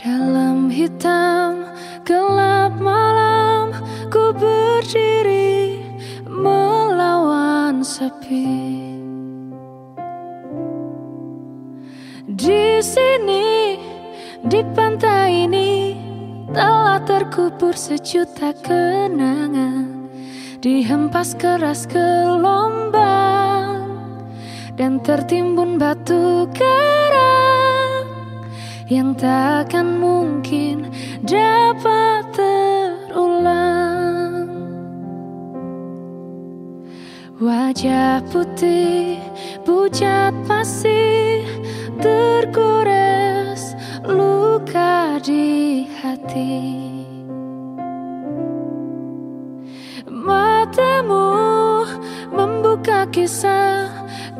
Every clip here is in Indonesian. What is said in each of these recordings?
Dalam hitam gelap malam ku berdiri melawan sepi. Di sini di pantai ini telah terkubur sejuta kenangan. Dihempas keras ke gelombang dan tertimbun batu kayu yang takkan mungkin dapat terulang. Wajah putih pucat masih tergores luka di hati. Matamu membuka kisah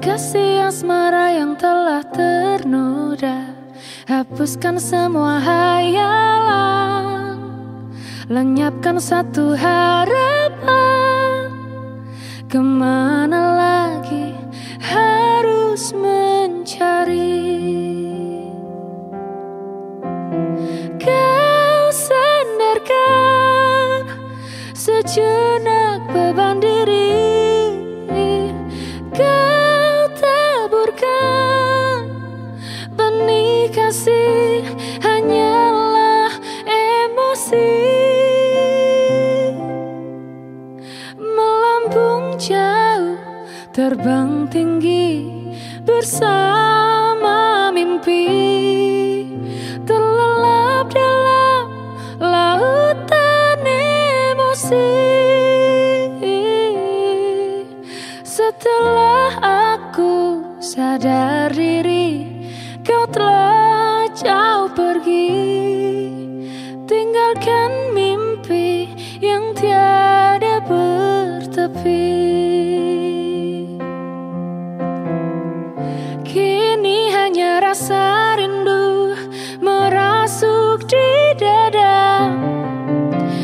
kasih asmara yang telah ternoda Hapuskan semua hayalan. Lenyapkan satu harapan. Ke mana lagi harus mencari? Kau sandarkan sejenak terbang tinggi bersama mimpi. Terlelap dalam lautan emosi. Setelah aku sadar diri kau telah jauh pergi. Tinggalkan Rasa rindu merasuk di dada.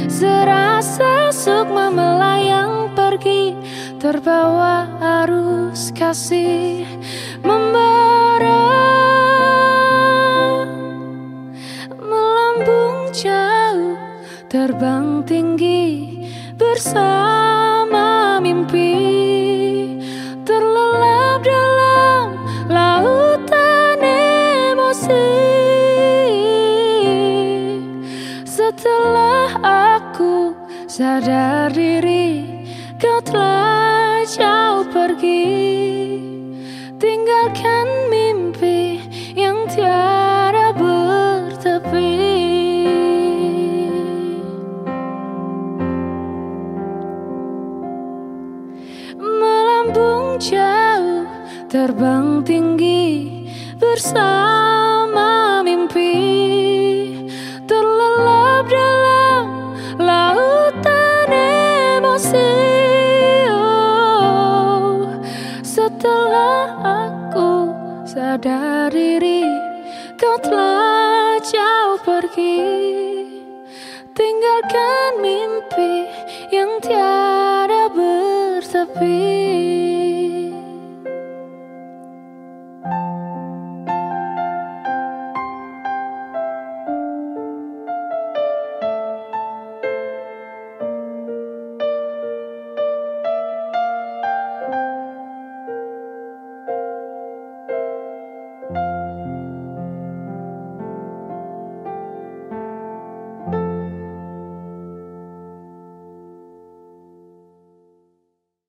Serasa sukma melayang pergi Terbawa arus kasih membara. Melambung jauh terbang tinggi bersama Setelah aku sadar diri Kau telah jauh pergi. Tinggalkan mimpi yang tiada bertepi. Melambung jauh terbang tinggi bersama mimpi aku sadar diri kau telah jauh pergi. Tinggalkan mimpi yang tiada bertepi